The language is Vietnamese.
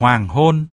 hoàng hôn.